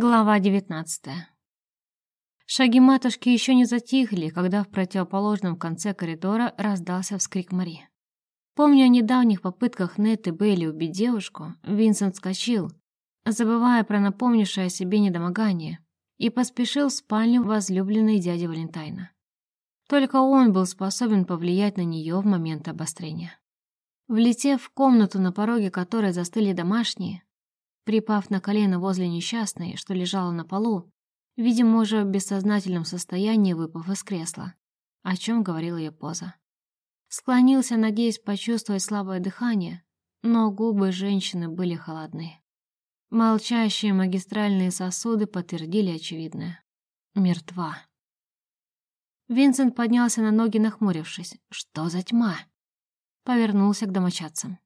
Глава девятнадцатая. Шаги матушки еще не затихли, когда в противоположном конце коридора раздался вскрик Мари. Помня о недавних попытках Нет и Бейли убить девушку, Винсент вскочил, забывая про напомнившее о себе недомогание, и поспешил в спальню возлюбленной дяди Валентайна. Только он был способен повлиять на нее в момент обострения. Влетев в комнату, на пороге которой застыли домашние, Припав на колено возле несчастной, что лежала на полу, видимо, уже в бессознательном состоянии выпав из кресла, о чем говорила ее поза. Склонился, надеясь почувствовать слабое дыхание, но губы женщины были холодны. Молчащие магистральные сосуды подтвердили очевидное. Мертва. Винсент поднялся на ноги, нахмурившись. Что за тьма? Повернулся к домочадцам.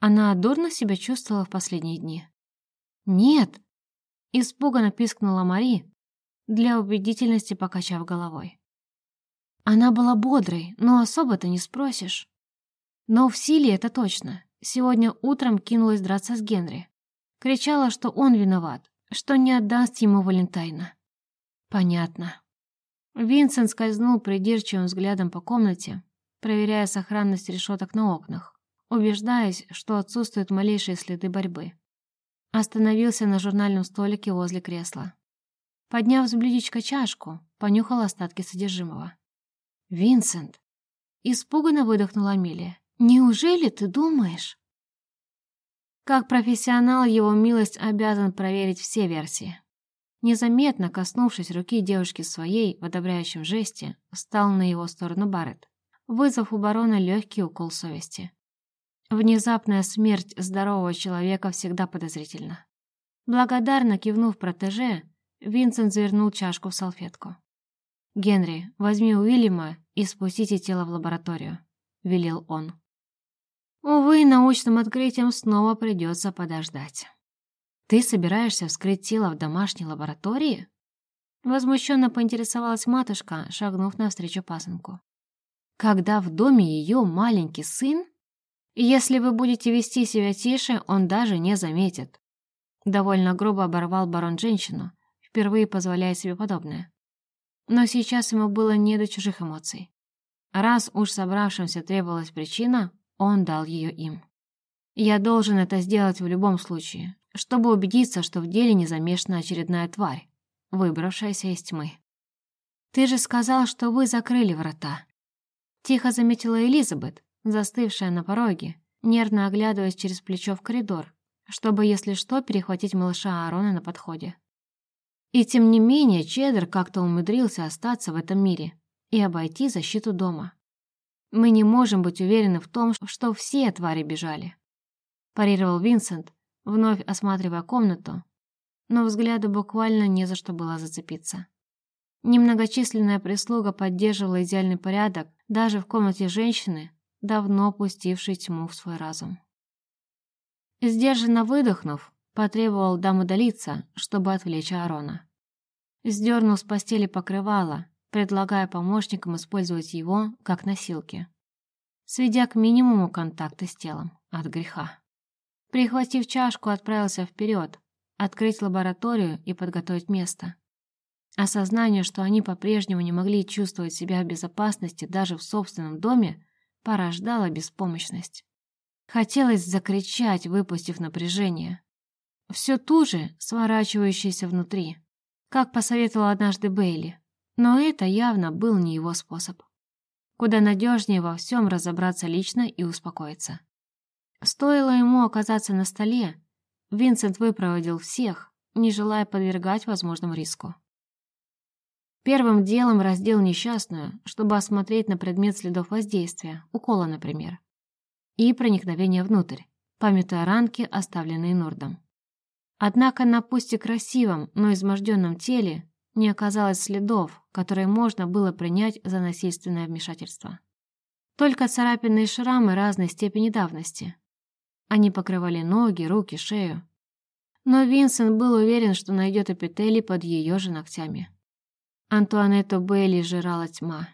Она дурно себя чувствовала в последние дни. «Нет!» — испуганно пискнула Мари, для убедительности покачав головой. Она была бодрой, но особо-то не спросишь. Но в силе это точно. Сегодня утром кинулась драться с Генри. Кричала, что он виноват, что не отдаст ему Валентайна. Понятно. Винсент скользнул придирчивым взглядом по комнате, проверяя сохранность решеток на окнах, убеждаясь, что отсутствуют малейшие следы борьбы. Остановился на журнальном столике возле кресла. Подняв с блюдечка чашку, понюхал остатки содержимого. «Винсент!» Испуганно выдохнула Амелия. «Неужели ты думаешь?» Как профессионал, его милость обязан проверить все версии. Незаметно коснувшись руки девушки своей в одобряющем жесте, встал на его сторону Барретт, вызвав у барона легкий укол совести. Внезапная смерть здорового человека всегда подозрительна. Благодарно кивнув протеже, Винсент завернул чашку в салфетку. «Генри, возьми Уильяма и спустите тело в лабораторию», — велел он. Увы, научным открытием снова придется подождать. «Ты собираешься вскрыть тело в домашней лаборатории?» Возмущенно поинтересовалась матушка, шагнув навстречу пасынку. «Когда в доме ее маленький сын?» Если вы будете вести себя тише, он даже не заметит. Довольно грубо оборвал барон женщину, впервые позволяя себе подобное. Но сейчас ему было не до чужих эмоций. Раз уж собравшимся требовалась причина, он дал ее им. Я должен это сделать в любом случае, чтобы убедиться, что в деле не замешана очередная тварь, выбравшаяся из тьмы. «Ты же сказал, что вы закрыли врата», — тихо заметила Элизабет, застывшая на пороге, нервно оглядываясь через плечо в коридор, чтобы, если что, перехватить малыша Аарона на подходе. И тем не менее Чеддер как-то умудрился остаться в этом мире и обойти защиту дома. Мы не можем быть уверены в том, что все твари бежали. Парировал Винсент, вновь осматривая комнату, но взгляду буквально не за что было зацепиться. Немногочисленная прислуга поддерживала идеальный порядок даже в комнате женщины, давно пустивший тьму в свой разум. Сдержанно выдохнув, потребовал дам удалиться, чтобы отвлечь Аарона. Сдернул с постели покрывало, предлагая помощникам использовать его как носилки, сведя к минимуму контакты с телом от греха. Прихватив чашку, отправился вперед, открыть лабораторию и подготовить место. Осознание, что они по-прежнему не могли чувствовать себя в безопасности даже в собственном доме, порождала беспомощность. Хотелось закричать, выпустив напряжение. Все ту же, сворачивающееся внутри, как посоветовал однажды Бейли. Но это явно был не его способ. Куда надежнее во всем разобраться лично и успокоиться. Стоило ему оказаться на столе, Винсент выпроводил всех, не желая подвергать возможному риску. Первым делом раздел несчастную, чтобы осмотреть на предмет следов воздействия, укола, например, и проникновения внутрь, памятуя ранки, оставленные Нордом. Однако на пусть красивом, но изможденном теле не оказалось следов, которые можно было принять за насильственное вмешательство. Только царапины и шрамы разной степени давности. Они покрывали ноги, руки, шею. Но Винсент был уверен, что найдет эпители под ее же ногтями. Антуанетту Бейли жрала тьма.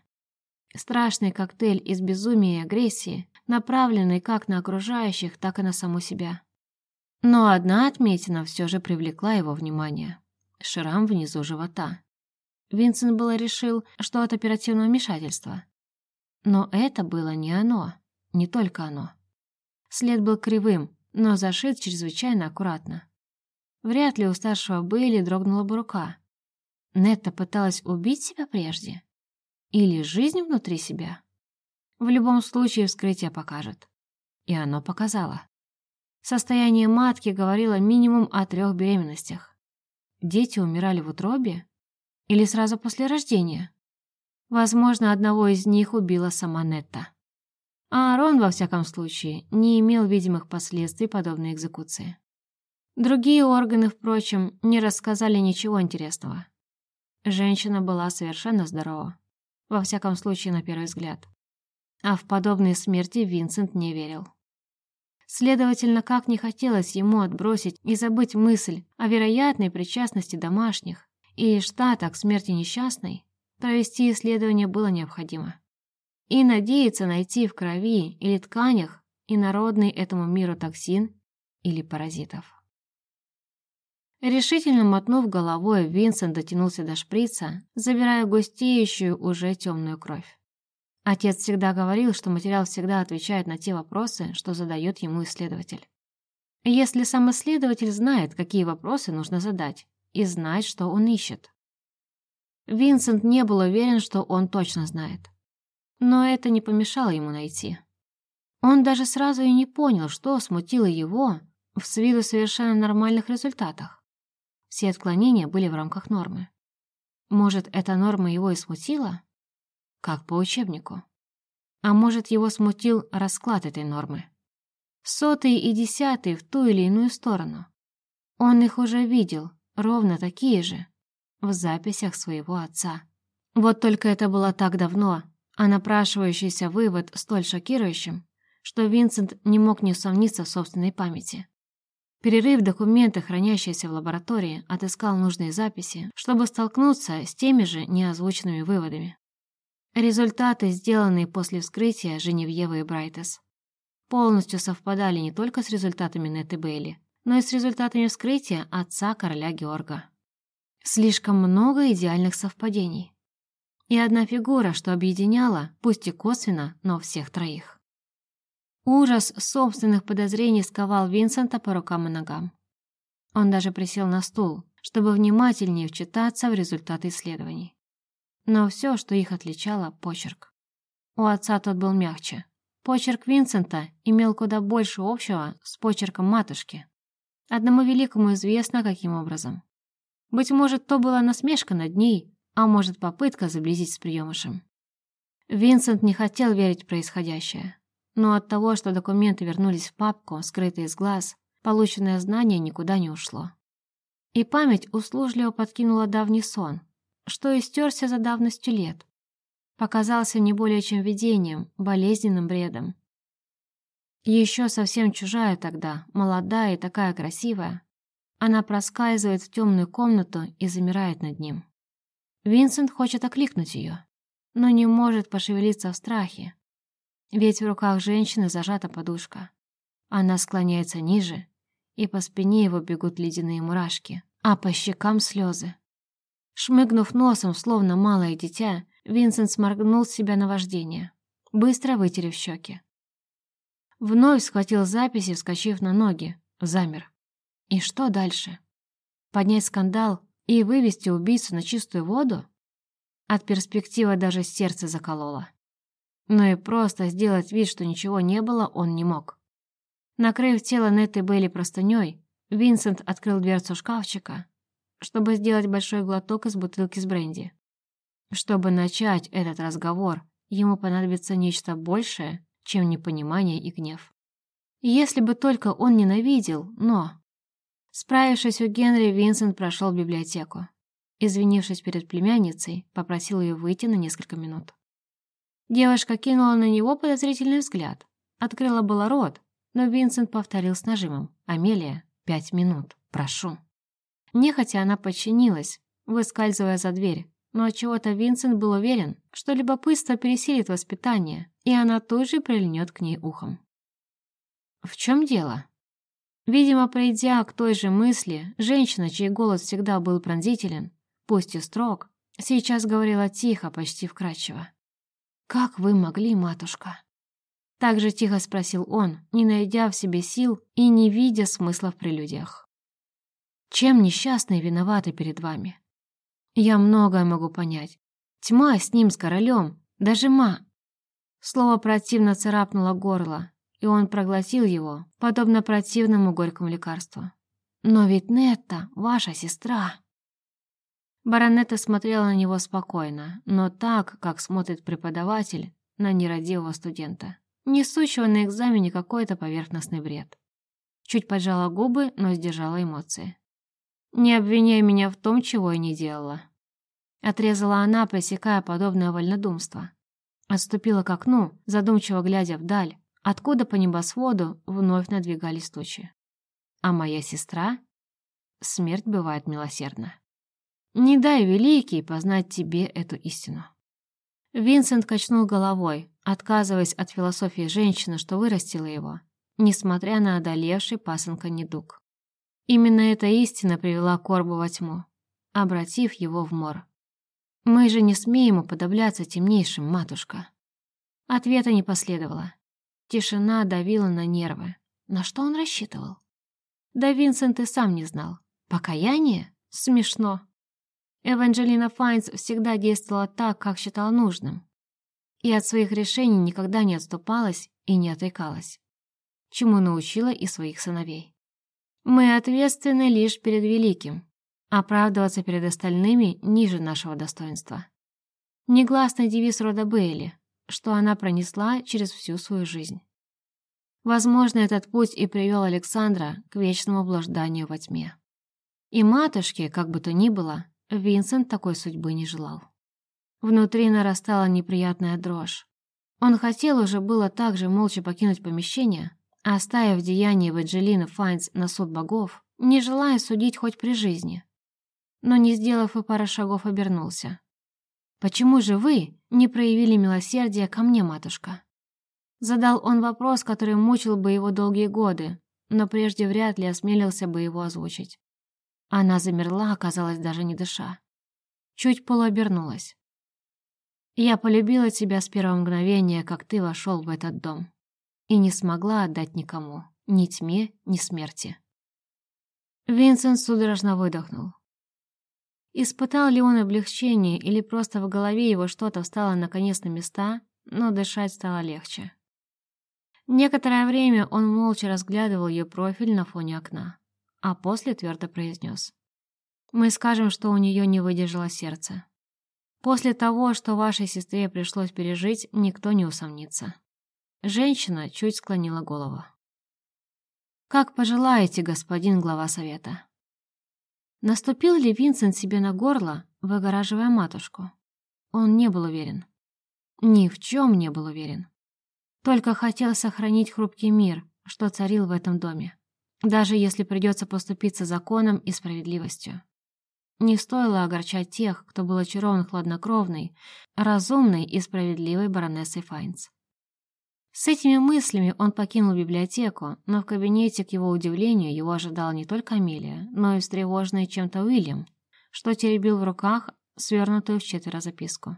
Страшный коктейль из безумия и агрессии, направленный как на окружающих, так и на саму себя. Но одна отметина все же привлекла его внимание. шрам внизу живота. Винсент было решил, что от оперативного вмешательства. Но это было не оно, не только оно. След был кривым, но зашит чрезвычайно аккуратно. Вряд ли у старшего Бейли дрогнула бы рука. Нетта пыталась убить себя прежде? Или жизнь внутри себя? В любом случае вскрытие покажет. И оно показало. Состояние матки говорило минимум о трех беременностях. Дети умирали в утробе? Или сразу после рождения? Возможно, одного из них убила сама Нетта. А Аарон, во всяком случае, не имел видимых последствий подобной экзекуции. Другие органы, впрочем, не рассказали ничего интересного. Женщина была совершенно здорова. Во всяком случае, на первый взгляд. А в подобные смерти Винсент не верил. Следовательно, как не хотелось ему отбросить и забыть мысль о вероятной причастности домашних и штата к смерти несчастной, провести исследование было необходимо и надеется найти в крови или тканях инородный этому миру токсин или паразитов. Решительно мотнув головой, Винсент дотянулся до шприца, забирая густеющую уже темную кровь. Отец всегда говорил, что материал всегда отвечает на те вопросы, что задает ему исследователь. Если сам исследователь знает, какие вопросы нужно задать, и знает, что он ищет. Винсент не был уверен, что он точно знает но это не помешало ему найти. Он даже сразу и не понял, что смутило его в с виду совершенно нормальных результатах. Все отклонения были в рамках нормы. Может, эта норма его и смутила? Как по учебнику. А может, его смутил расклад этой нормы. Сотые и десятые в ту или иную сторону. Он их уже видел, ровно такие же, в записях своего отца. Вот только это было так давно, а напрашивающийся вывод столь шокирующим, что Винсент не мог не усомниться в собственной памяти. Перерыв документы, хранящиеся в лаборатории, отыскал нужные записи, чтобы столкнуться с теми же неозвученными выводами. Результаты, сделанные после вскрытия Женевьевы и Брайтес, полностью совпадали не только с результатами Нетты Бейли, но и с результатами вскрытия отца короля Георга. Слишком много идеальных совпадений и одна фигура, что объединяла, пусть и косвенно, но всех троих. Ужас собственных подозрений сковал Винсента по рукам и ногам. Он даже присел на стул, чтобы внимательнее вчитаться в результаты исследований. Но все, что их отличало, — почерк. У отца тот был мягче. Почерк Винсента имел куда больше общего с почерком матушки. Одному великому известно, каким образом. Быть может, то была насмешка над ней, а может, попытка заблизить с приемышем. Винсент не хотел верить в происходящее, но от того, что документы вернулись в папку, скрытые с глаз, полученное знание никуда не ушло. И память услужливо подкинула давний сон, что истерся за давностью лет. Показался не более чем видением, болезненным бредом. Еще совсем чужая тогда, молодая и такая красивая, она проскальзывает в темную комнату и замирает над ним. Винсент хочет окликнуть ее, но не может пошевелиться в страхе, ведь в руках женщины зажата подушка. Она склоняется ниже, и по спине его бегут ледяные мурашки, а по щекам слезы. Шмыгнув носом, словно малое дитя, Винсент сморгнул с себя на вождение, быстро вытерев щеки. Вновь схватил записи, вскочив на ноги, замер. И что дальше? Поднять скандал и вывести убийцу на чистую воду? От перспективы даже сердце закололо. Но и просто сделать вид, что ничего не было, он не мог. Накрыв тело Нетты Белли простыней, Винсент открыл дверцу шкафчика, чтобы сделать большой глоток из бутылки с бренди. Чтобы начать этот разговор, ему понадобится нечто большее, чем непонимание и гнев. Если бы только он ненавидел, но... Справившись у Генри, Винсент прошел в библиотеку. Извинившись перед племянницей, попросил ее выйти на несколько минут. Девушка кинула на него подозрительный взгляд. Открыла было рот, но Винсент повторил с нажимом. «Амелия, пять минут, прошу». Нехотя она подчинилась, выскальзывая за дверь, но отчего-то Винсент был уверен, что любопытство пересилит воспитание, и она тут же прильнет к ней ухом. «В чем дело?» Видимо, придя к той же мысли, женщина, чей голос всегда был пронзителен, пусть и строг, сейчас говорила тихо, почти вкрадчиво. «Как вы могли, матушка?» Так же тихо спросил он, не найдя в себе сил и не видя смысла в прелюдиях. «Чем несчастные виноваты перед вами?» «Я многое могу понять. Тьма с ним, с королем, даже ма...» Слово противно царапнуло горло, и он проглотил его, подобно противному горькому лекарству. «Но ведь Нетта, ваша сестра!» Баронетта смотрела на него спокойно, но так, как смотрит преподаватель на нерадивого студента, несущего на экзамене какой-то поверхностный бред. Чуть поджала губы, но сдержала эмоции. «Не обвиняй меня в том, чего я не делала». Отрезала она, пресекая подобное вольнодумство. Отступила к окну, задумчиво глядя вдаль, откуда по небосводу вновь надвигались тучи. А моя сестра? Смерть бывает милосердна. Не дай, великий, познать тебе эту истину. Винсент качнул головой, отказываясь от философии женщины, что вырастила его, несмотря на одолевший пасынка недуг. Именно эта истина привела Корбу во тьму, обратив его в мор. «Мы же не смеем уподобляться темнейшим, матушка». Ответа не последовало. Тишина давила на нервы. На что он рассчитывал? Да Винсент и сам не знал. Покаяние? Смешно. Эванжелина Файнс всегда действовала так, как считала нужным. И от своих решений никогда не отступалась и не отрекалась. Чему научила и своих сыновей. Мы ответственны лишь перед Великим. Оправдываться перед остальными ниже нашего достоинства. Негласный девиз рода Бейли что она пронесла через всю свою жизнь. Возможно, этот путь и привел Александра к вечному блужданию во тьме. И матушке, как бы то ни было, Винсент такой судьбы не желал. Внутри нарастала неприятная дрожь. Он хотел уже было так же молча покинуть помещение, оставив деяние Эванжелины Файнс на суд богов, не желая судить хоть при жизни. Но не сделав и пара шагов, обернулся. «Почему же вы не проявили милосердия ко мне, матушка?» Задал он вопрос, который мучил бы его долгие годы, но прежде вряд ли осмелился бы его озвучить. Она замерла, оказалось, даже не дыша. Чуть полуобернулась. «Я полюбила тебя с первого мгновения, как ты вошел в этот дом, и не смогла отдать никому, ни тьме, ни смерти». Винсент судорожно выдохнул. Испытал ли он облегчение или просто в голове его что-то встало наконец на места, но дышать стало легче. Некоторое время он молча разглядывал ее профиль на фоне окна, а после твердо произнес. «Мы скажем, что у нее не выдержало сердце. После того, что вашей сестре пришлось пережить, никто не усомнится». Женщина чуть склонила голову. «Как пожелаете, господин глава совета». Наступил ли Винсент себе на горло, выгораживая матушку? Он не был уверен. Ни в чем не был уверен. Только хотел сохранить хрупкий мир, что царил в этом доме, даже если придется поступиться законом и справедливостью. Не стоило огорчать тех, кто был очарован хладнокровной, разумной и справедливой баронессой Файнс. С этими мыслями он покинул библиотеку, но в кабинете, к его удивлению, его ожидала не только Амелия, но и встревоженный чем-то Уильям, что теребил в руках свернутую в четверо записку.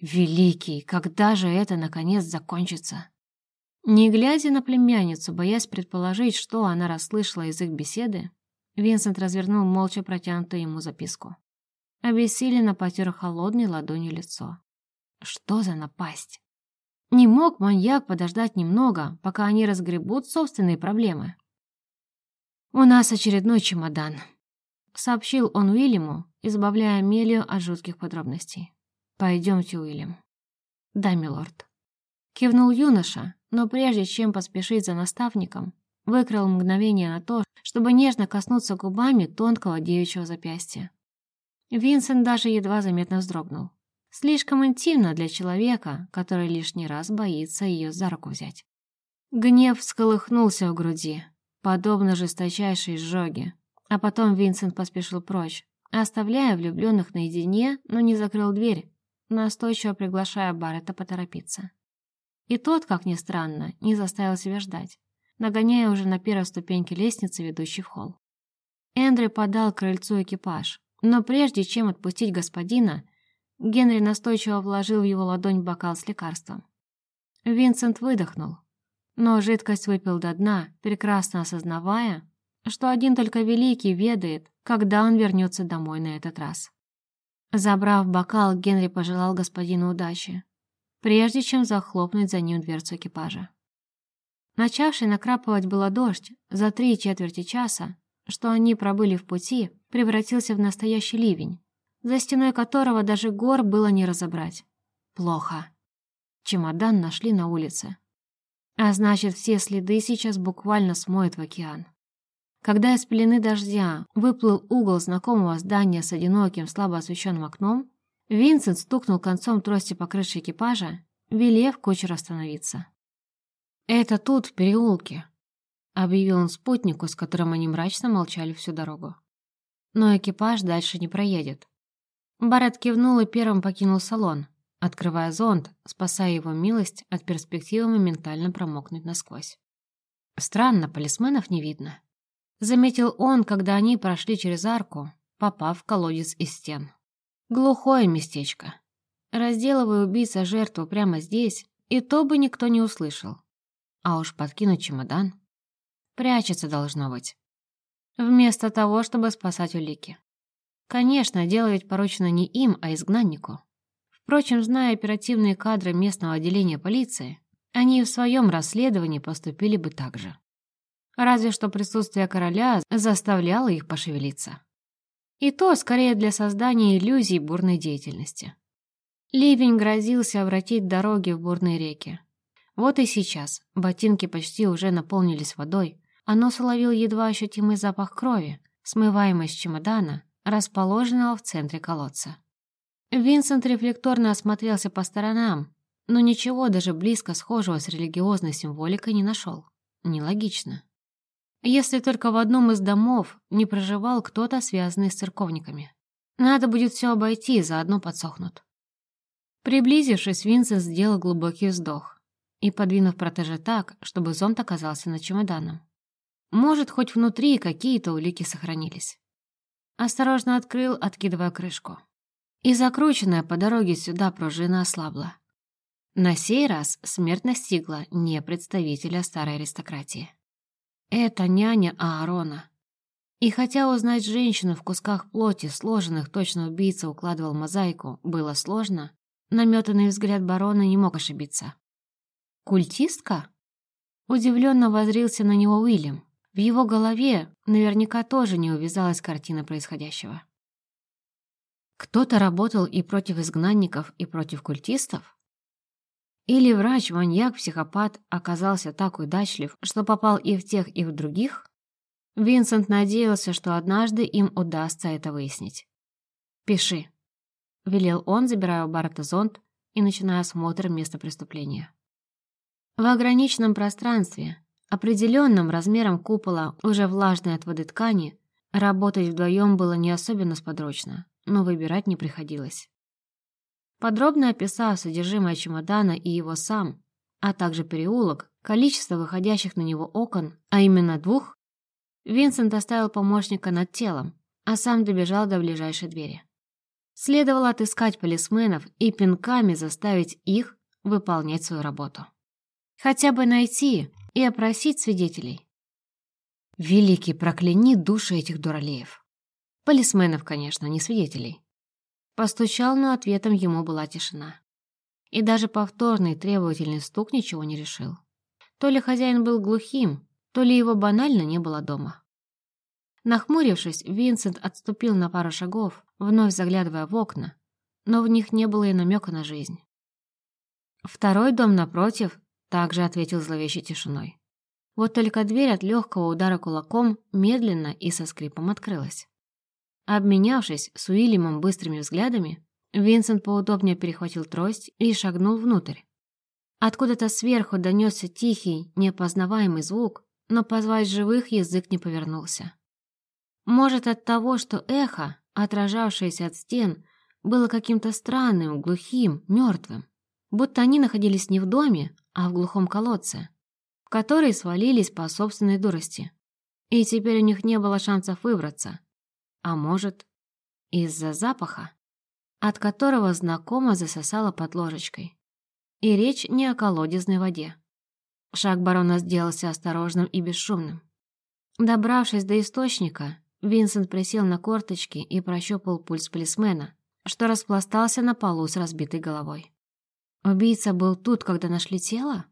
«Великий, когда же это, наконец, закончится?» Не глядя на племянницу, боясь предположить, что она расслышала из их беседы, Винсент развернул молча протянутую ему записку. Обессиленно потер холодной ладонью лицо. Что за напасть? Не мог маньяк подождать немного, пока они разгребут собственные проблемы. «У нас очередной чемодан», — сообщил он Уильяму, избавляя Амелию от жутких подробностей. «Пойдемте, Уильям». «Да, милорд». Кивнул юноша, но прежде чем поспешить за наставником, выкрал мгновение на то, чтобы нежно коснуться губами тонкого девичьего запястья. Винсент даже едва заметно вздрогнул. Слишком интимно для человека, который лишний раз боится ее за руку взять. Гнев всколыхнулся в груди, подобно жесточайшей изжоге. А потом Винсент поспешил прочь, оставляя влюбленных наедине, но не закрыл дверь, настойчиво приглашая Баррета поторопиться. И тот, как ни странно, не заставил себя ждать. нагоняя уже на первой ступеньке лестницы, ведущей в холл. Эндрю подал к крыльцу экипаж, но прежде чем отпустить господина, Генри настойчиво вложил в его ладонь бокал с лекарством. Винсент выдохнул, но жидкость выпил до дна, прекрасно осознавая, что один только Великий ведает, когда он вернется домой на этот раз. Забрав бокал, Генри пожелал господину удачи, прежде чем захлопнуть за ним дверцу экипажа. Начавший накрапывать было дождь, за три четверти часа, что они пробыли в пути, превратился в настоящий ливень, за стеной которого даже гор было не разобрать. Плохо. Чемодан нашли на улице. А значит, все следы сейчас буквально смоет в океан. Когда из пелены дождя выплыл угол знакомого здания с одиноким, слабо освещенным окном, Винсент стукнул концом трости по крыше экипажа, велев кучеру остановиться. «Это тут, в переулке», — объявил он спутнику, с которым они мрачно молчали всю дорогу. «Но экипаж дальше не проедет». Барретт кивнул и первым покинул салон, открывая зонт, спасая его милость от перспективы моментально промокнуть насквозь. Странно, полисменов не видно. Заметил он, когда они прошли через арку, попав в колодец из стен. Глухое местечко. Разделывая убийца жертву прямо здесь, и то бы никто не услышал. А уж подкинуть чемодан. Прячется должно быть. Вместо того, чтобы спасать улики. Конечно, дело ведь поручено не им, а изгнаннику. Впрочем, зная оперативные кадры местного отделения полиции, они и в своем расследовании поступили бы так же разве что присутствие короля заставляло их пошевелиться. И то скорее для создания иллюзий бурной деятельности. Ливень грозился обратить дороги в бурные реки. Вот и сейчас ботинки почти уже наполнились водой, а нос уловил едва ощутимый запах крови, смываемый с чемодана, расположенного в центре колодца. Винсент рефлекторно осмотрелся по сторонам, но ничего даже близко схожего с религиозной символикой не нашел. Нелогично если только в одном из домов не проживал кто-то, связанный с церковниками. Надо будет все обойти, заодно подсохнут. Приблизившись, Винсент сделал глубокий вздох и, подвинув протеже так, чтобы зонт оказался над чемоданом. Может, хоть внутри какие-то улики сохранились. Осторожно открыл, откидывая крышку. И закрученная по дороге сюда пружина ослабла. На сей раз смерть настигла не представителя старой аристократии. Это няня Аарона. И хотя узнать женщину в кусках плоти, сложенных точно убийца укладывал мозаику, было сложно, наметанный взгляд барона не мог ошибиться. «Культистка?» Удивленно возрился на него Уильям. В его голове наверняка тоже не увязалась картина происходящего. Кто-то работал и против изгнанников, и против культистов? Или врач-маньяк-психопат оказался так удачлив, что попал и в тех, и в других? Винсент надеялся, что однажды им удастся это выяснить. «Пиши», — велел он, забирая у Барта зонт и начиная осмотр места преступления. В ограниченном пространстве, определенном размером купола, уже влажной от воды ткани, работать вдвоем было не особенно сподручно, но выбирать не приходилось. Подробно описав содержимое чемодана и его сам, а также переулок, количество выходящих на него окон, а именно двух, Винсент оставил помощника над телом, а сам добежал до ближайшей двери. Следовало отыскать полисменов и пинками заставить их выполнять свою работу. Хотя бы найти и опросить свидетелей. Великий прокляни души этих дуралеев. Полисменов, конечно, не свидетелей. Постучал, но ответом ему была тишина. И даже повторный требовательный стук ничего не решил. То ли хозяин был глухим, то ли его банально не было дома. Нахмурившись, Винсент отступил на пару шагов, вновь заглядывая в окна, но в них не было и намека на жизнь. Второй дом напротив также ответил зловещей тишиной. Вот только дверь от легкого удара кулаком медленно и со скрипом открылась. Обменявшись с Уильямом быстрыми взглядами, Винсент поудобнее перехватил трость и шагнул внутрь. Откуда-то сверху донесся тихий, неопознаваемый звук, но позвать живых язык не повернулся. Может, от того, что эхо, отражавшееся от стен, было каким-то странным, глухим, мертвым, будто они находились не в доме, а в глухом колодце. которые свалились по собственной дурости. И теперь у них не было шансов выбраться. А может, из-за запаха, от которого знакомо засосало под ложечкой. И речь не о колодезной воде. Шаг барона сделался осторожным и бесшумным. Добравшись до источника, Винсент присел на корточки и прощупал пульс полисмена, что распластался на полу с разбитой головой. Убийца был тут, когда нашли тело?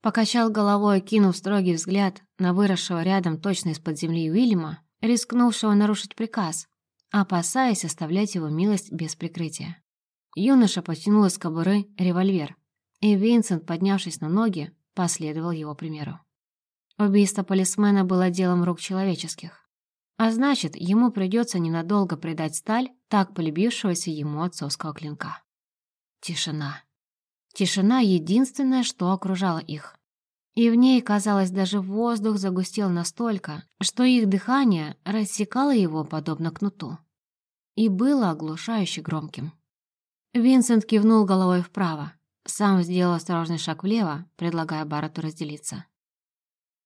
Покачал головой, кинув строгий взгляд на выросшего рядом точно из-под земли Уильяма, рискнувшего нарушить приказ, опасаясь оставлять его милость без прикрытия. Юноша потянул из кобуры револьвер, и Винсент, поднявшись на ноги, последовал его примеру. Убийство полисмена было делом рук человеческих. А значит, ему придется ненадолго предать сталь так полюбившегося ему отцовского клинка. Тишина. Тишина — единственное, что окружало их. И в ней, казалось, даже воздух загустел настолько, что их дыхание рассекало его подобно кнуту. И было оглушающе громким. Винсент кивнул головой вправо, сам сделал осторожный шаг влево, предлагая Баррету разделиться.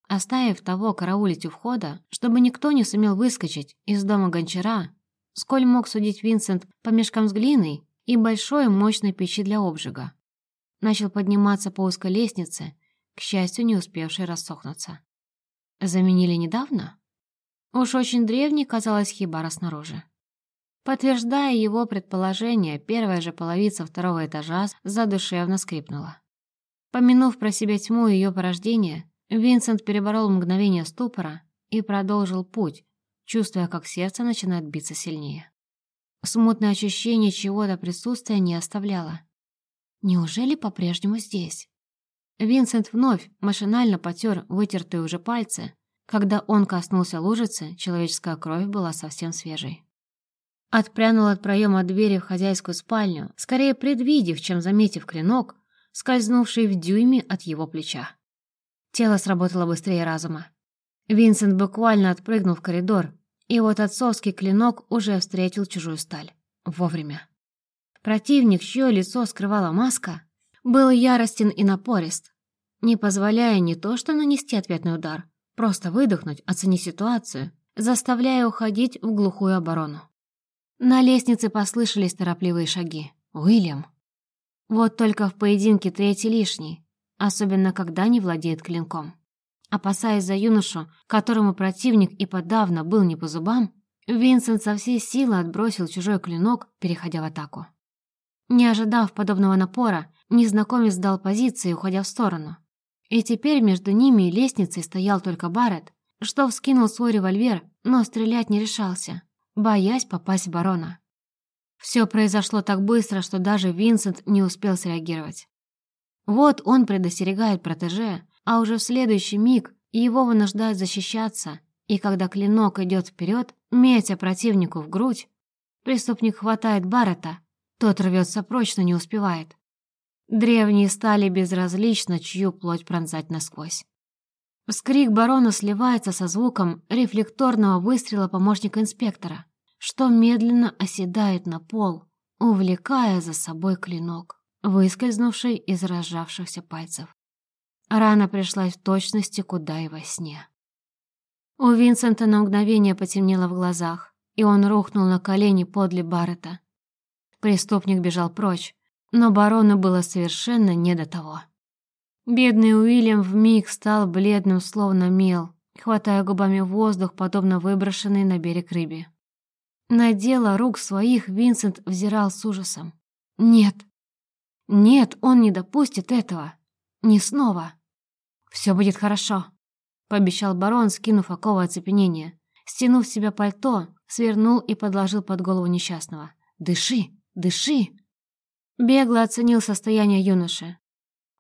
Оставив того караулить у входа, чтобы никто не сумел выскочить из дома гончара, сколь мог судить Винсент по мешкам с глиной и большой мощной печи для обжига. Начал подниматься по узкой лестнице, к счастью, не успевшей рассохнуться. Заменили недавно? Уж очень древней казалась хибара снаружи. Подтверждая его предположение, первая же половица второго этажа задушевно скрипнула. Помянув про себя тьму ее порождения, Винсент переборол мгновение ступора и продолжил путь, чувствуя, как сердце начинает биться сильнее. Смутное ощущение чего-то присутствия не оставляло. Неужели по-прежнему здесь? Винсент вновь машинально потер вытертые уже пальцы. Когда он коснулся лужицы, человеческая кровь была совсем свежей. Отпрянул от проема двери в хозяйскую спальню, скорее предвидев, чем заметив клинок, скользнувший в дюйме от его плеча. Тело сработало быстрее разума. Винсент буквально отпрыгнул в коридор, и вот отцовский клинок уже встретил чужую сталь. Вовремя. Противник, чье лицо скрывала маска, был яростен и напорист, не позволяя не то что нанести ответный удар, просто выдохнуть, оценить ситуацию, заставляя уходить в глухую оборону. На лестнице послышались торопливые шаги. Уильям. Вот только в поединке третий лишний, особенно когда не владеет клинком. Опасаясь за юношу, которому противник и подавно был не по зубам, Винсент со всей силы отбросил чужой клинок, переходя в атаку. Не ожидав подобного напора, незнакомец дал позиции, уходя в сторону. И теперь между ними и лестницей стоял только Барретт, что вскинул свой револьвер, но стрелять не решался, боясь попасть в барона. Все произошло так быстро, что даже Винсент не успел среагировать. Вот он предостерегает протеже, а уже в следующий миг его вынуждают защищаться, и когда клинок идет вперед, метя противнику в грудь, преступник хватает Баррета, тот рвется прочь, но не успевает. Древние стали безразлично, чью плоть пронзать насквозь. Вскрик барона сливается со звуком рефлекторного выстрела помощника инспектора, что медленно оседает на пол, увлекая за собой клинок выскользнувший из разжавшихся пальцев. Рана пришлась в точности, куда и во сне. У Винсента на мгновение потемнело в глазах, и он рухнул на колени подле Баррета. Преступник бежал прочь, но барону было совершенно не до того. Бедный Уильям вмиг стал бледным, словно мел, хватая губами воздух, подобно выброшенной на берег рыбе. На дело рук своих Винсент взирал с ужасом. Нет, нет, он не допустит этого. Не снова. Все будет хорошо, пообещал барон, скинув оковы оцепенения. Стянув с себя пальто, свернул и подложил под голову несчастного. «Дыши! Дыши!» Бегло оценил состояние юноши.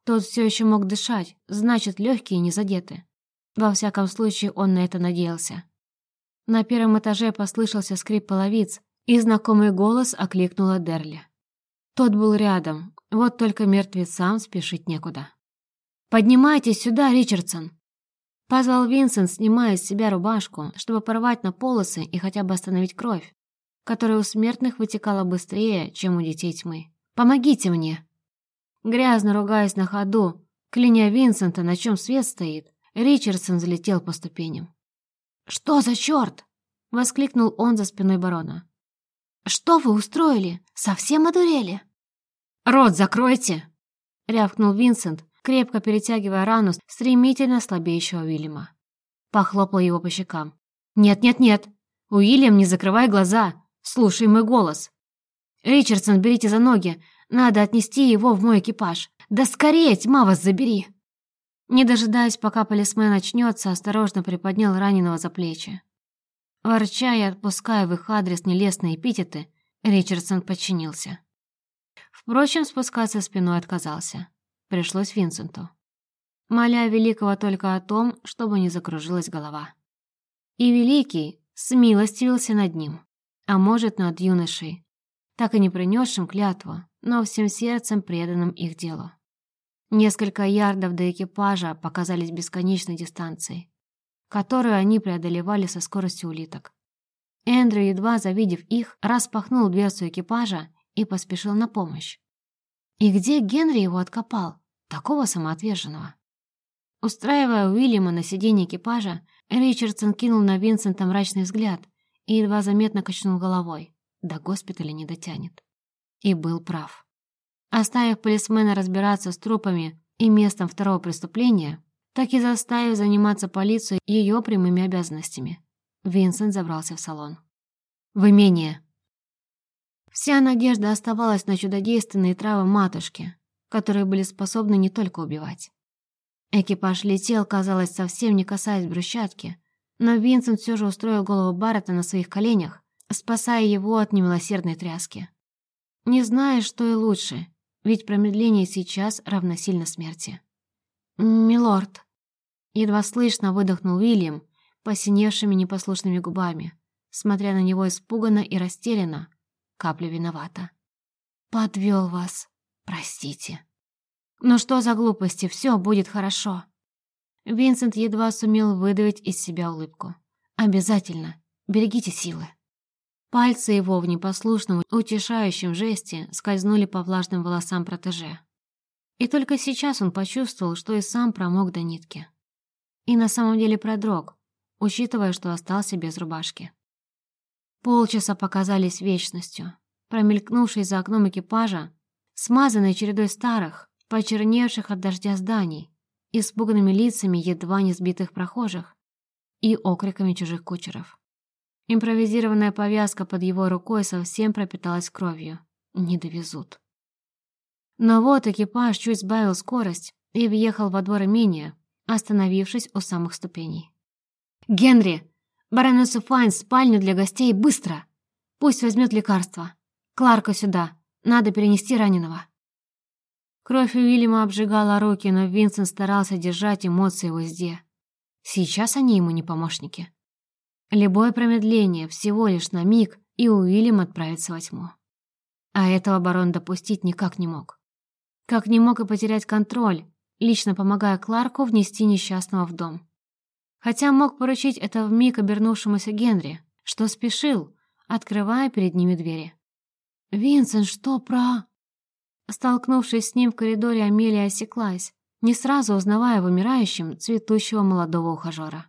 Тот все еще мог дышать, значит, легкие не задеты. Во всяком случае, он на это надеялся. На первом этаже послышался скрип половиц, и знакомый голос окликнула Дерли. Тот был рядом, вот только мертвецам спешить некуда. «Поднимайтесь сюда, Ричардсон!» Позвал Винсент, снимая с себя рубашку, чтобы порвать на полосы и хотя бы остановить кровь, которая у смертных вытекала быстрее, чем у детей тьмы. «Помогите мне!» Грязно ругаясь на ходу, Кляня Винсента, на чем свет стоит, Ричардсон взлетел по ступеням. «Что за черт?» — воскликнул он за спиной барона. «Что вы устроили? Совсем одурели?» «Рот закройте!» — рявкнул Винсент, крепко перетягивая рану стремительно слабеющего Уильяма. Похлопал его по щекам. «Нет-нет-нет! Уильям, не закрывай глаза! Слушай мой голос! Ричардсон, берите за ноги! Надо отнести его в мой экипаж! Да скорее, тьма вас забери!» Не дожидаясь, пока полисмен очнется, осторожно приподнял раненого за плечи. Ворча и отпуская в их адрес нелестные эпитеты, Ричардсон подчинился. Впрочем, спускаться спиной отказался. Пришлось Винсенту. Моля Великого только о том, чтобы не закружилась голова. И Великий смилостивился над ним, а может, над юношей, так и не принесшим клятву, но всем сердцем преданным их делу. Несколько ярдов до экипажа показались бесконечной дистанцией, которую они преодолевали со скоростью улиток. Эндрю, едва завидев их, распахнул дверцу экипажа и поспешил на помощь. И где Генри его откопал, такого самоотверженного? Устраивая Уильяма на сиденье экипажа, Ричардсон кинул на Винсента мрачный взгляд и едва заметно качнул головой. До госпиталя не дотянет. И был прав. Оставив полисмена разбираться с трупами и местом второго преступления, так и заставив заниматься полицию ее прямыми обязанностями, Винсент забрался в салон. «В имение!» Вся надежда оставалась на чудодейственные травы матушки, которые были способны не только убивать. Экипаж летел, казалось, совсем не касаясь брусчатки, но Винсент все же устроил голову Баррета на своих коленях, спасая его от немилосердной тряски. Не зная, что и лучше, ведь промедление сейчас равносильно смерти. «Милорд», — едва слышно выдохнул Уильям, посиневшими непослушными губами, смотря на него испуганно и растерянно, капля виновата. «Подвел вас, простите». «Ну что за глупости, все будет хорошо». Винсент едва сумел выдавить из себя улыбку. «Обязательно. Берегите силы». Пальцы его в непослушном, утешающем жесте скользнули по влажным волосам протеже. И только сейчас он почувствовал, что и сам промок до нитки. И на самом деле продрог, учитывая, что остался без рубашки. Полчаса показались вечностью, промелькнувшие за окном экипажа, смазанной чередой старых, почерневших от дождя зданий, испуганными лицами едва не сбитых прохожих и окриками чужих кучеров. Импровизированная повязка под его рукой совсем пропиталась кровью. Не довезут. Но вот экипаж чуть сбавил скорость и въехал во двор имения, остановившись у самых ступеней. «Генри! Баронессу Файн спальню для гостей быстро! Пусть возьмет лекарство! Кларка сюда! Надо перенести раненого!» Кровь Уильяма обжигала руки, но Винсент старался держать эмоции в узде. Сейчас они ему не помощники. Любое промедление, всего лишь на миг, и Уильям отправится во тьму. А этого барон допустить никак не мог. Как не мог и потерять контроль, лично помогая Кларку внести несчастного в дом. Хотя мог поручить это вмиг обернувшемуся Генри, что спешил, открывая перед ними двери. «Винсент, что про...» Столкнувшись с ним в коридоре, Амелия осеклась, не сразу узнавая в умирающем цветущего молодого ухажера.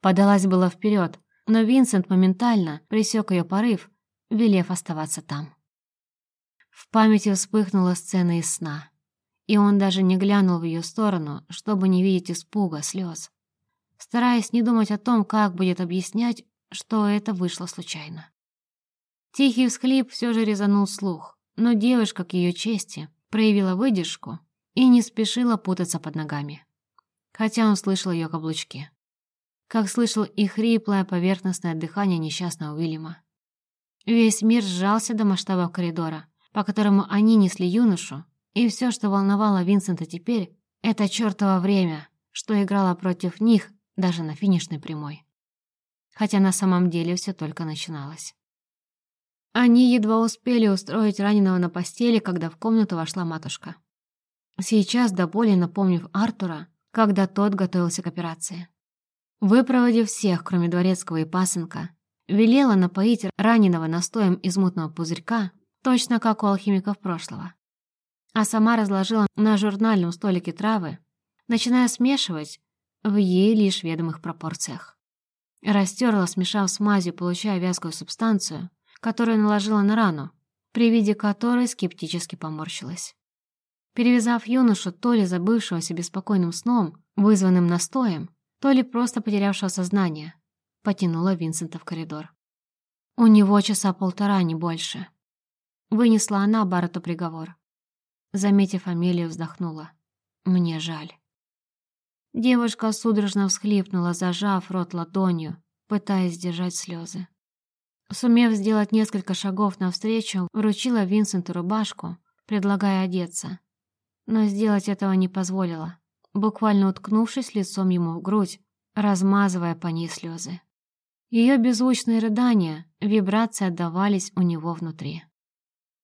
Подалась была вперед, но Винсент моментально пресек ее порыв, велев оставаться там. В памяти вспыхнула сцена из сна, и он даже не глянул в ее сторону, чтобы не видеть испуга, слез, стараясь не думать о том, как будет объяснять, что это вышло случайно. Тихий всхлип все же резанул слух, но девушка, к ее чести, проявила выдержку и не спешила путаться под ногами. Хотя он слышал ее каблучки. Как слышал и хриплое поверхностное дыхание несчастного Уильяма. Весь мир сжался до масштаба коридора, по которому они несли юношу, и все, что волновало Винсента теперь, это чертово время, что играло против них даже на финишной прямой. Хотя на самом деле все только начиналось. Они едва успели устроить раненого на постели, когда в комнату вошла матушка. Сейчас до боли напомнив Артура, когда тот готовился к операции. Выпроводив всех, кроме дворецкого и пасынка, велела напоить раненого настоем из мутного пузырька, точно как у алхимиков прошлого. а сама разложила на журнальном столике травы, начиная смешивать в ей лишь ведомых пропорциях. Растерла, смешав с мазью, получая вязкую субстанцию, которую наложила на рану, при виде которой скептически поморщилась. Перевязав юношу, то ли забывшегося беспокойным сном, вызванным настоем, то ли просто потерявшего сознание, потянула Винсента в коридор. У него часа полтора, не больше. Вынесла она Баррету приговор. Заметив Амелию, вздохнула. Мне жаль. Девушка судорожно всхлипнула, зажав рот ладонью, пытаясь сдержать слезы. Сумев сделать несколько шагов навстречу, вручила Винсенту рубашку, предлагая одеться. Но сделать этого не позволила, буквально уткнувшись лицом ему в грудь, размазывая по ней слезы. Ее беззвучные рыдания, вибрации отдавались у него внутри.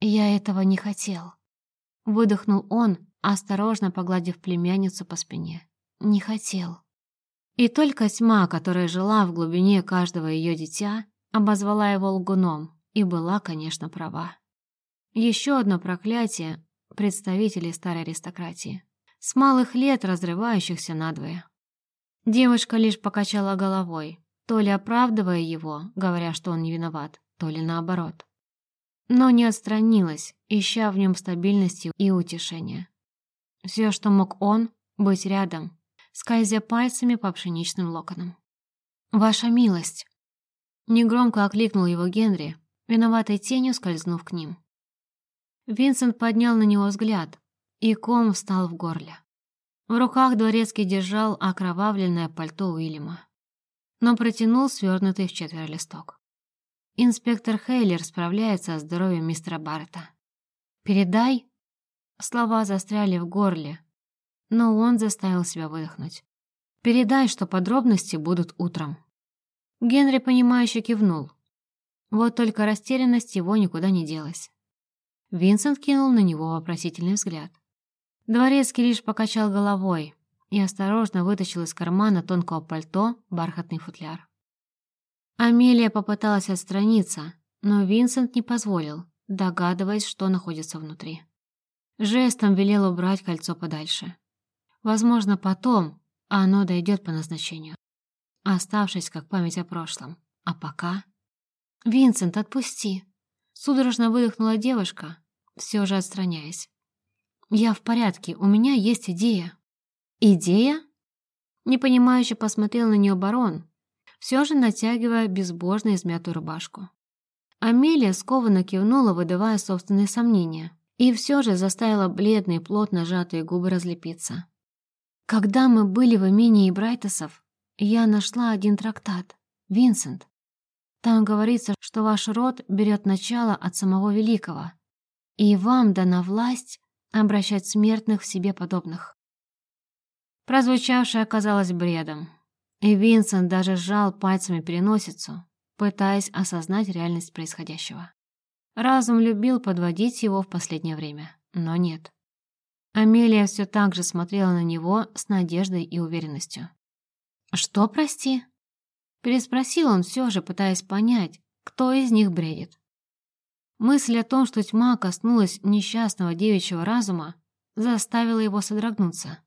«Я этого не хотел», — выдохнул он, осторожно погладив племянницу по спине не хотел. И только тьма, которая жила в глубине каждого ее дитя, обозвала его лгуном и была, конечно, права. Еще одно проклятие представителей старой аристократии, с малых лет разрывающихся надвое. Девушка лишь покачала головой, то ли оправдывая его, говоря, что он не виноват, то ли наоборот. Но не отстранилась, ища в нем стабильности и утешения. Все, что мог он, быть рядом, скользя пальцами по пшеничным локонам. «Ваша милость!» Негромко окликнул его Генри, виноватой тенью скользнув к ним. Винсент поднял на него взгляд, и ком встал в горле. В руках дворецкий держал окровавленное пальто Уильяма, но протянул свернутый в четверо листок. Инспектор Хейлер справляется о здоровье мистера Баррета. «Передай...» Слова застряли в горле, но он заставил себя выдохнуть. «Передай, что подробности будут утром». Генри, понимающе кивнул. Вот только растерянность его никуда не делась. Винсент кинул на него вопросительный взгляд. Дворецкий лишь покачал головой и осторожно вытащил из кармана тонкого пальто бархатный футляр. Амелия попыталась отстраниться, но Винсент не позволил, догадываясь, что находится внутри. Жестом велел убрать кольцо подальше. Возможно, потом оно дойдет по назначению, оставшись как память о прошлом. А пока... «Винсент, отпусти!» Судорожно выдохнула девушка, все же отстраняясь. «Я в порядке, у меня есть идея». «Идея?» Непонимающе посмотрел на нее барон, все же натягивая безбожно измятую рубашку. Амелия скованно кивнула, выдавая собственные сомнения, и все же заставила бледные, плотно сжатые губы разлепиться. Когда мы были в имении Брайтесов, я нашла один трактат, Винсент. Там говорится, что ваш род берет начало от самого Великого, и вам дана власть обращать смертных в себе подобных. Прозвучавшее оказалось бредом, и Винсент даже сжал пальцами переносицу, пытаясь осознать реальность происходящего. Разум любил подводить его в последнее время, но нет. Амелия все так же смотрела на него с надеждой и уверенностью. «Что, прости?» Переспросил он все же, пытаясь понять, кто из них бредит. Мысль о том, что тьма коснулась несчастного девичьего разума, заставила его содрогнуться.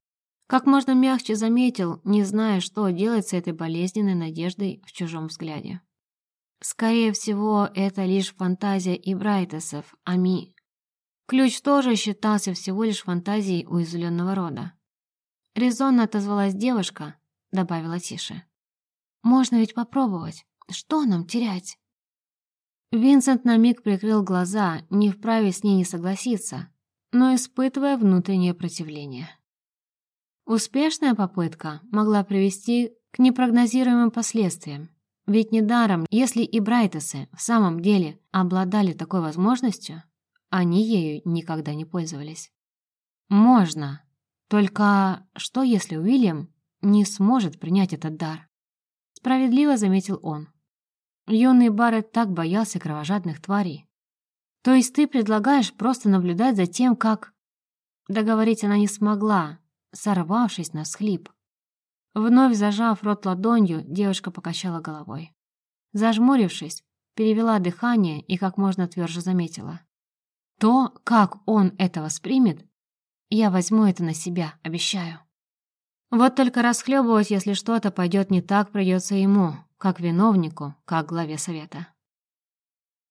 Как можно мягче заметил, не зная, что делать с этой болезненной надеждой в чужом взгляде. Скорее всего, это лишь фантазия и Брайтесов, а ми Ключ тоже считался всего лишь фантазией уязвленного рода. Резонно отозвалась девушка, добавила тише. «Можно ведь попробовать. Что нам терять?» Винсент на миг прикрыл глаза, не вправе с ней не согласиться, но испытывая внутреннее противление. Успешная попытка могла привести к непрогнозируемым последствиям. Ведь недаром, если и Брайтесы в самом деле обладали такой возможностью, они ею никогда не пользовались. Можно. Только что, если Уильям не сможет принять этот дар? Справедливо заметил он. Юный Барретт так боялся кровожадных тварей. То есть ты предлагаешь просто наблюдать за тем, как... Договорить она не смогла, сорвавшись на схлип. Вновь зажав рот ладонью, девушка покачала головой. Зажмурившись, перевела дыхание и как можно тверже заметила. То, как он это воспримет, Я возьму это на себя, обещаю. Вот только расхлебывать, если что-то пойдет не так, придется ему, как виновнику, как главе совета.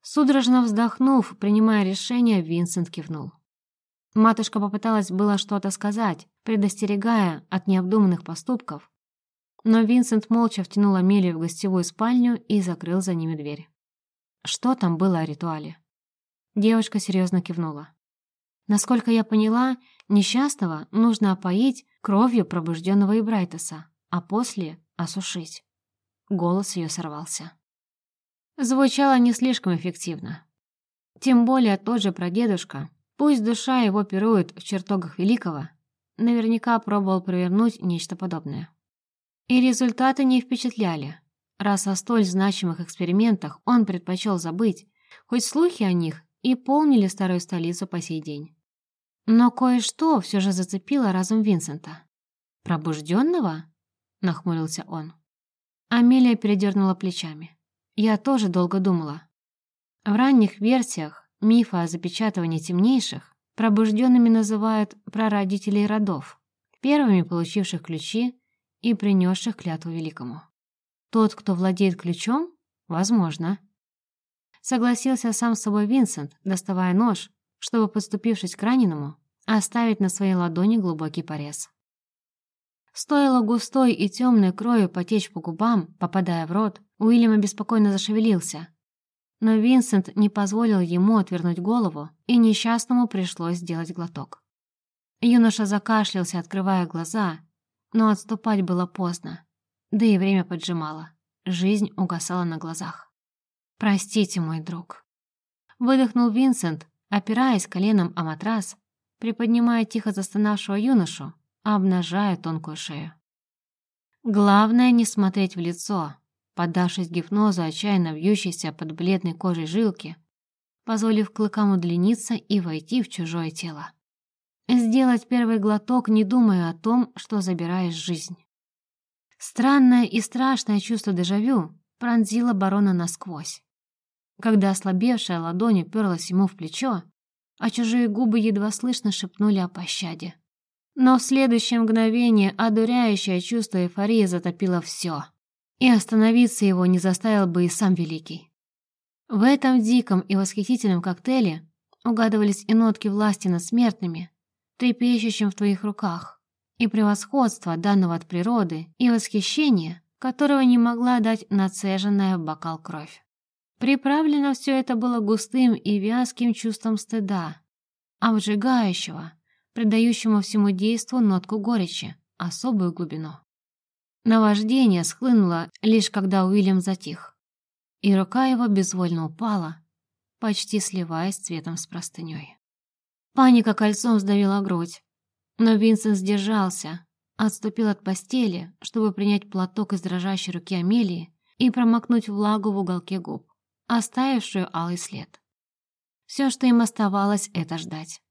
Судорожно вздохнув, принимая решение, Винсент кивнул. Матушка попыталась было что-то сказать, предостерегая от необдуманных поступков, но Винсент молча втянул Амелию в гостевую спальню и закрыл за ними дверь. Что там было о ритуале? Девушка серьезно кивнула. Насколько я поняла, несчастного нужно опоить кровью пробужденного Ибрайтеса, а после осушить. Голос ее сорвался. Звучало не слишком эффективно. Тем более тот же прадедушка, пусть душа его пирует в чертогах Великого, наверняка пробовал провернуть нечто подобное. И результаты не впечатляли, раз о столь значимых экспериментах он предпочел забыть, хоть слухи о них и полнили старую столицу по сей день. Но кое-что все же зацепило разум Винсента. «Пробужденного?» — нахмурился он. Амелия передернула плечами. Я тоже долго думала. В ранних версиях мифа о запечатывании темнейших пробужденными называют прародителей родов, первыми получивших ключи и принесших клятву великому. Тот, кто владеет ключом? Возможно. Согласился сам с собой Винсент, доставая нож, чтобы, подступившись к раненому, оставить на своей ладони глубокий порез. Стоило густой и темной крови потечь по губам, попадая в рот, Уильям обеспокоенно зашевелился. Но Винсент не позволил ему отвернуть голову, и несчастному пришлось сделать глоток. Юноша закашлялся, открывая глаза, но отступать было поздно. Да и время поджимало. Жизнь угасала на глазах. «Простите, мой друг». Выдохнул Винсент, опираясь коленом о матрас, приподнимая тихо застонавшего юношу, обнажая тонкую шею. Главное не смотреть в лицо, поддавшись гипнозу отчаянно вьющейся под бледной кожей жилки, позволив клыкам удлиниться и войти в чужое тело. Сделать первый глоток, не думая о том, что забираешь жизнь. Странное и страшное чувство дежавю пронзило барона насквозь. Когда ослабевшая ладонь уперлась ему в плечо, а чужие губы едва слышно шепнули о пощаде. Но в следующее мгновение одуряющее чувство эйфории затопило все, и остановиться его не заставил бы и сам Великий. В этом диком и восхитительном коктейле угадывались и нотки власти над смертными, трепещущим в твоих руках, и превосходство данного от природы, и восхищение, которого не могла дать нацеженная в бокал кровь. Приправлено все это было густым и вязким чувством стыда, обжигающего, придающему всему действу нотку горечи, особую глубину. Наваждение схлынуло лишь когда Уильям затих, и рука его безвольно упала, почти сливаясь цветом с простыней. Паника кольцом сдавила грудь, но Винсент сдержался, отступил от постели, чтобы принять платок из дрожащей руки Амелии и промокнуть влагу в уголке губ, оставившую алый след. Все, что им оставалось, это ждать.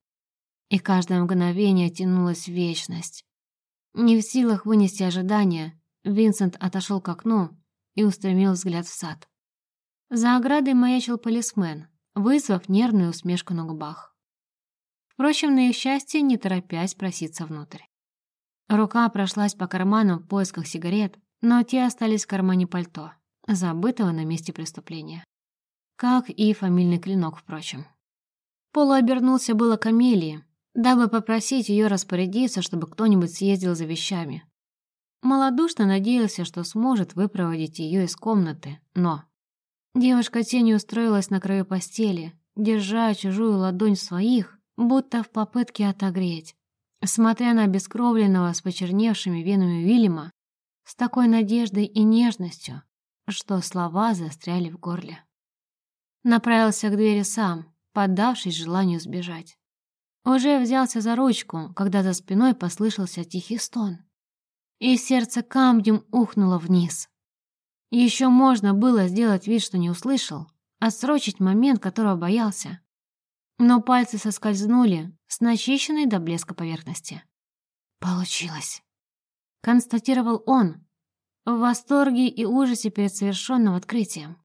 И каждое мгновение тянулось в вечность. Не в силах вынести ожидания, Винсент отошел к окну и устремил взгляд в сад. За оградой маячил полисмен, вызвав нервную усмешку на губах. Впрочем, на их счастье, не торопясь проситься внутрь. Рука прошлась по карманам в поисках сигарет, но те остались в кармане пальто, забытого на месте преступления. Как и фамильный клинок, впрочем. Полу обернулся было к Амелии, дабы попросить ее распорядиться, чтобы кто-нибудь съездил за вещами. Молодушно надеялся, что сможет выпроводить ее из комнаты, но... Девушка тенью устроилась на краю постели, держа чужую ладонь своих, будто в попытке отогреть. Смотря на обескровленного с почерневшими венами Вильяма, с такой надеждой и нежностью, что слова застряли в горле. Направился к двери сам, поддавшись желанию сбежать. Уже взялся за ручку, когда за спиной послышался тихий стон. И сердце камнем ухнуло вниз. Еще можно было сделать вид, что не услышал, отсрочить момент, которого боялся но пальцы соскользнули с начищенной до блеска поверхности. «Получилось», — констатировал он, в восторге и ужасе перед совершенным открытием.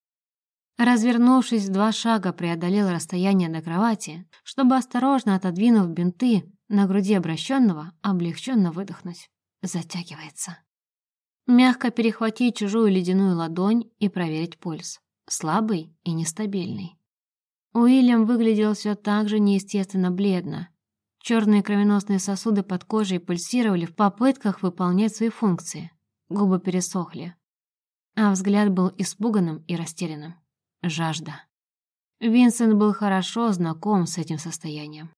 Развернувшись два шага, преодолел расстояние до кровати, чтобы, осторожно отодвинув бинты, на груди обращенного облегченно выдохнуть. Затягивается. Мягко перехватить чужую ледяную ладонь и проверить пульс. Слабый и нестабильный. Уильям выглядел все так же неестественно бледно. Черные кровеносные сосуды под кожей пульсировали в попытках выполнять свои функции. Губы пересохли. А взгляд был испуганным и растерянным. Жажда. Винсент был хорошо знаком с этим состоянием.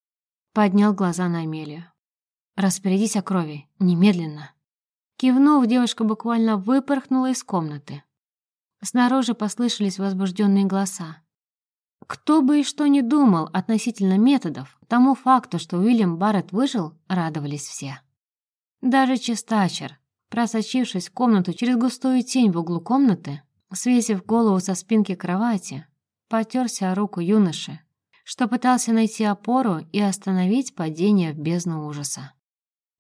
Поднял глаза на Амелию. «Распорядись о крови, немедленно». Кивнув, девушка буквально выпорхнула из комнаты. Снаружи послышались возбужденные голоса. Кто бы и что ни думал относительно методов, тому факту, что Уильям Барретт выжил, радовались все. Даже Чистачер, просочившись в комнату через густую тень в углу комнаты, свесив голову со спинки кровати, потерся о руку юноши, что пытался найти опору и остановить падение в бездну ужаса.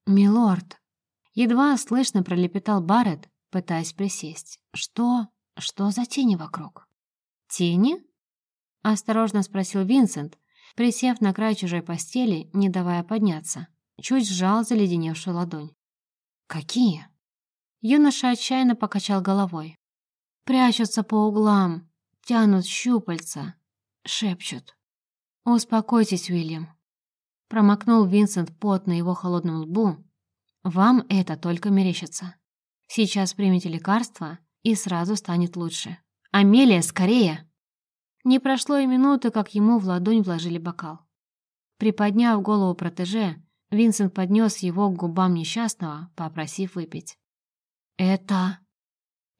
«Милорд!» Едва слышно пролепетал Барретт, пытаясь присесть. «Что? Что за тени вокруг?» «Тени?» — осторожно спросил Винсент, присев на край чужой постели, не давая подняться. Чуть сжал заледеневшую ладонь. «Какие?» Юноша отчаянно покачал головой. «Прячутся по углам, тянут щупальца, шепчут. «Успокойтесь, Уильям», — промокнул Винсент пот на его холодном лбу. «Вам это только мерещится. Сейчас примите лекарство, и сразу станет лучше. Амелия, скорее!» Не прошло и минуты, как ему в ладонь вложили бокал. Приподняв голову протеже, Винсент поднес его к губам несчастного, попросив выпить. «Это...»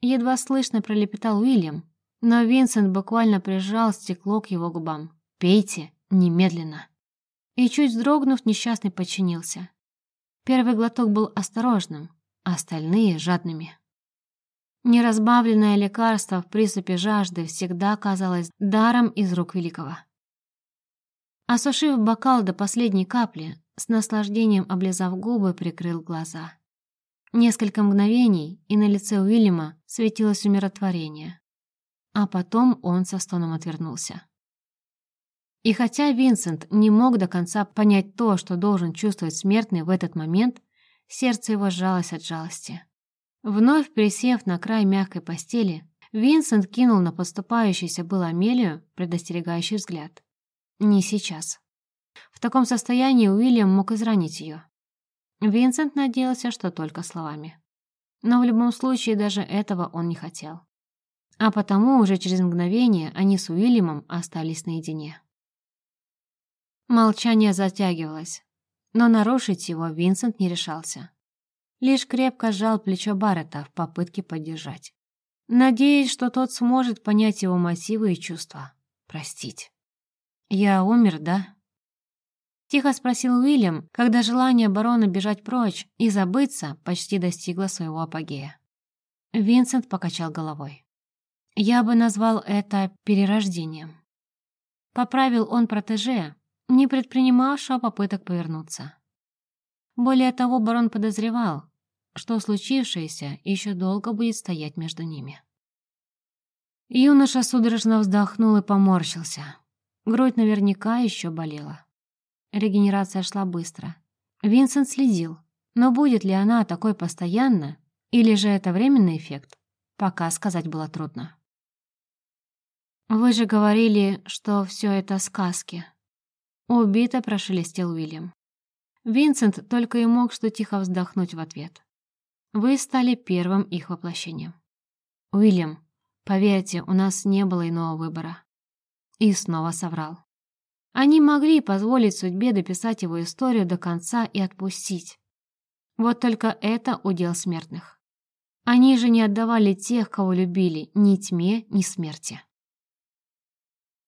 Едва слышно пролепетал Уильям, но Винсент буквально прижал стекло к его губам. «Пейте, немедленно!» И чуть вздрогнув, несчастный подчинился. Первый глоток был осторожным, а остальные — жадными. Неразбавленное лекарство в приступе жажды всегда казалось даром из рук великого. Осушив бокал до последней капли, с наслаждением облизав губы, прикрыл глаза. Несколько мгновений, и на лице Уильяма светилось умиротворение. А потом он со стоном отвернулся. И хотя Винсент не мог до конца понять то, что должен чувствовать смертный в этот момент, сердце его сжалось от жалости. Вновь присев на край мягкой постели, Винсент кинул на подступающийся был Амелию предостерегающий взгляд. Не сейчас. В таком состоянии Уильям мог изранить ее. Винсент надеялся, что только словами. Но в любом случае даже этого он не хотел. А потому уже через мгновение они с Уильямом остались наедине. Молчание затягивалось, но нарушить его Винсент не решался лишь крепко сжал плечо Баррета в попытке поддержать. Надеясь, что тот сможет понять его мотивы и чувства. Простить. «Я умер, да?» Тихо спросил Уильям, когда желание барона бежать прочь и забыться почти достигло своего апогея. Винсент покачал головой. «Я бы назвал это перерождением». Поправил он протеже, не предпринимавшего попыток повернуться. Более того, барон подозревал, что случившееся еще долго будет стоять между ними. Юноша судорожно вздохнул и поморщился. Грудь наверняка еще болела. Регенерация шла быстро. Винсент следил, но будет ли она такой постоянно, или же это временный эффект, пока сказать было трудно. «Вы же говорили, что все это сказки». Убито прошелестел Уильям. Винсент только и мог что тихо вздохнуть в ответ. Вы стали первым их воплощением. Уильям, поверьте, у нас не было иного выбора. И снова соврал. Они могли позволить судьбе дописать его историю до конца и отпустить. Вот только это удел смертных. Они же не отдавали тех, кого любили, ни тьме, ни смерти.